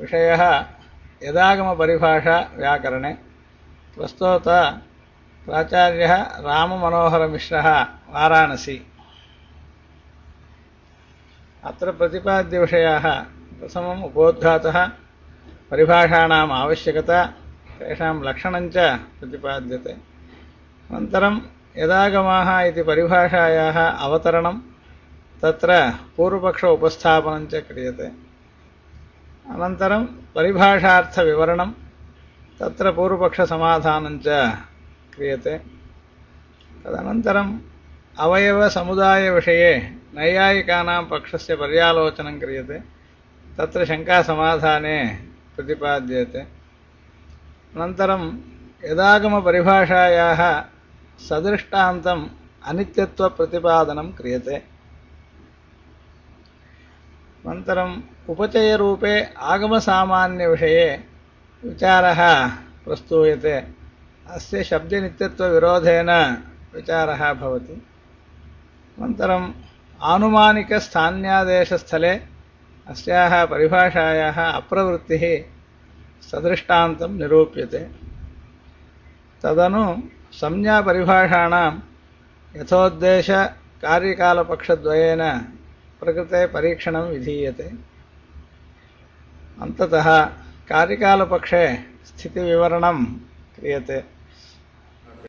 विषयः यदागमपरिभाषा व्याकरणे। प्रस्तोत प्राचार्यः राममनोहरमिश्रः, वाराणसी। अत्र प्रतिपाद्यविषयाः प्रथमम् उपोद्घातः। परिभाषाणाम् आवश्यकता, तेषां लक्षणञ्च प्रतिपाद्यते। अनन्तरं यदागमाः इति परिभाषायाः अवतरणं तत्र पूर्वपक्ष उपस्थापनञ्च क्रियते। अनन्तरं परिभाषार्थविवरणं, तत्र पूर्वपक्षसमाधानञ्च क्रियते। तदनन्तरम् अवयवसमुदायविषये नैयायिकानां पक्षस्य पर्यालोचनं क्रियते। तत्र शङ्कासमाधाने प्रतिपाद्यते। अनन्तरं यदागमपरिभाषायाः सदृष्टान्तम् अनित्यत्वप्रतिपादनं क्रियते। अनन्तरम् उपचयरूपे आगमसामान्यविषये विचारः प्रस्तूयते। अस्य शब्दनित्यत्वविरोधेन विचारः भवति। अनन्तरम् आनुमानिकस्थान्यादेशस्थले अस्याः परिभाषायाः अप्रवृत्तिः सदृष्टान्तं निरूप्यते। तदनु संज्ञापरिभाषाणां यथोद्देशकार्यकालपक्षद्वयेन प्रकृते परीक्षणं विधीयते। अन्ततः कार्यकालपक्षे स्थितिविवरणं क्रियते।